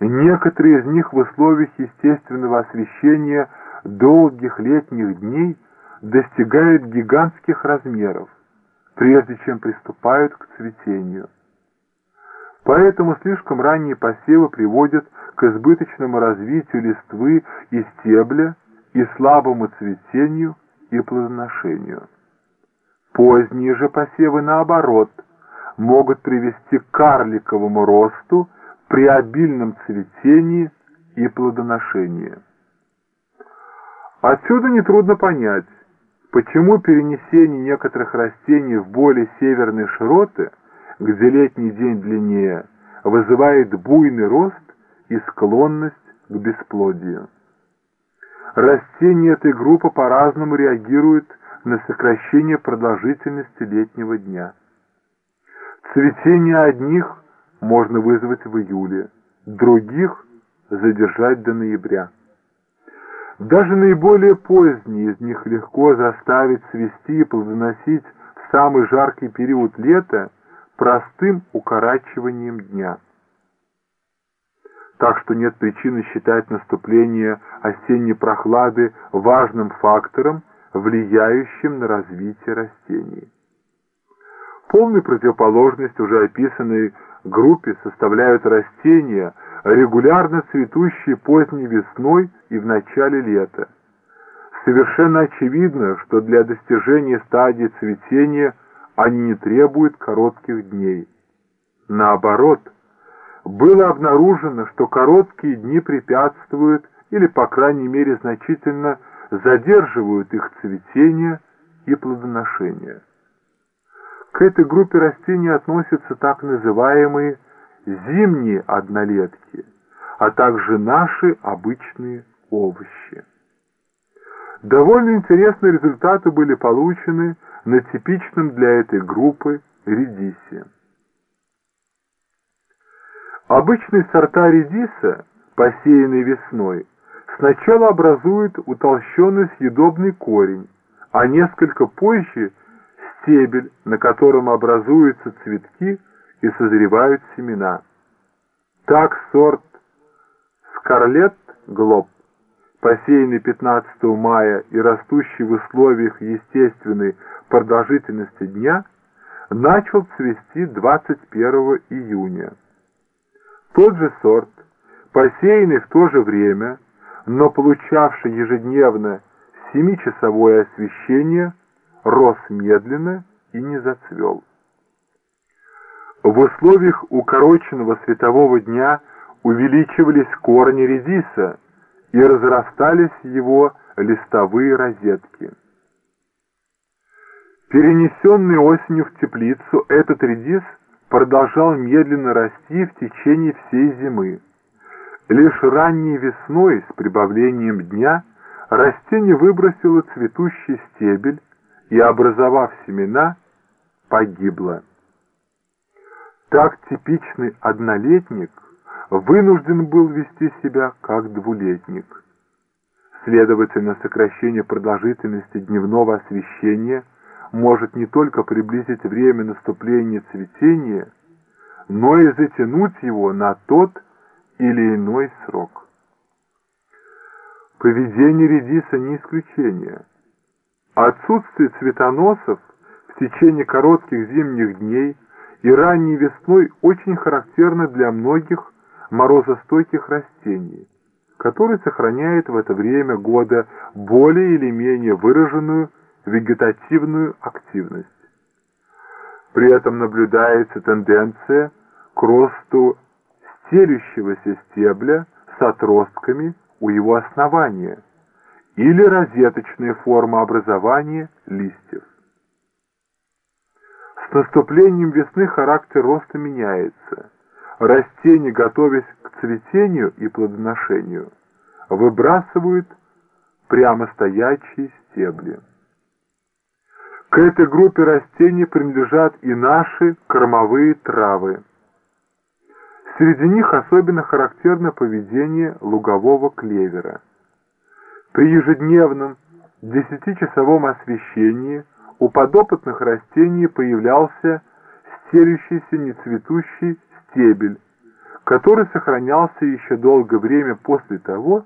Некоторые из них в условиях естественного освещения долгих летних дней достигают гигантских размеров, прежде чем приступают к цветению. Поэтому слишком ранние посевы приводят к избыточному развитию листвы и стебля и слабому цветению и плодоношению. Поздние же посевы, наоборот, могут привести к карликовому росту при обильном цветении и плодоношении. Отсюда нетрудно понять, почему перенесение некоторых растений в более северные широты, где летний день длиннее, вызывает буйный рост и склонность к бесплодию. Растения этой группы по-разному реагируют на сокращение продолжительности летнего дня. Цветение одних можно вызвать в июле, других задержать до ноября. Даже наиболее поздние из них легко заставить свести и плодоносить в самый жаркий период лета простым укорачиванием дня. Так что нет причины считать наступление осенней прохлады важным фактором, влияющим на развитие растений. Полную противоположность уже описанной группе составляют растения, регулярно цветущие поздней весной и в начале лета. Совершенно очевидно, что для достижения стадии цветения они не требуют коротких дней. Наоборот, было обнаружено, что короткие дни препятствуют или, по крайней мере, значительно задерживают их цветение и плодоношение. К этой группе растений относятся так называемые зимние однолетки, а также наши обычные овощи. Довольно интересные результаты были получены на типичном для этой группы редисе. Обычные сорта редиса, посеянные весной, сначала образуют утолщенный съедобный корень, а несколько позже – стебель, на котором образуются цветки и созревают семена. Так сорт Скарлетт Глоб, посеянный 15 мая и растущий в условиях естественной продолжительности дня, начал цвести 21 июня. Тот же сорт, посеянный в то же время, но получавший ежедневно 7-часовое освещение, рос медленно и не зацвел. В условиях укороченного светового дня увеличивались корни редиса и разрастались его листовые розетки. Перенесенный осенью в теплицу, этот редис продолжал медленно расти в течение всей зимы. Лишь ранней весной с прибавлением дня растение выбросило цветущий стебель и, образовав семена, погибло. Так типичный однолетник вынужден был вести себя как двулетник. Следовательно, сокращение продолжительности дневного освещения может не только приблизить время наступления цветения, но и затянуть его на тот или иной срок. Поведение редиса не исключение. Отсутствие цветоносов в течение коротких зимних дней – и ранней весной очень характерно для многих морозостойких растений, которые сохраняют в это время года более или менее выраженную вегетативную активность. При этом наблюдается тенденция к росту стелющегося стебля с отростками у его основания или розеточная форма образования листьев. С наступлением весны характер роста меняется. Растения, готовясь к цветению и плодоношению, выбрасывают прямо стоячие стебли. К этой группе растений принадлежат и наши кормовые травы. Среди них особенно характерно поведение лугового клевера. При ежедневном 10-часовом освещении – у подопытных растений появлялся стелющийся нецветущий стебель, который сохранялся еще долгое время после того,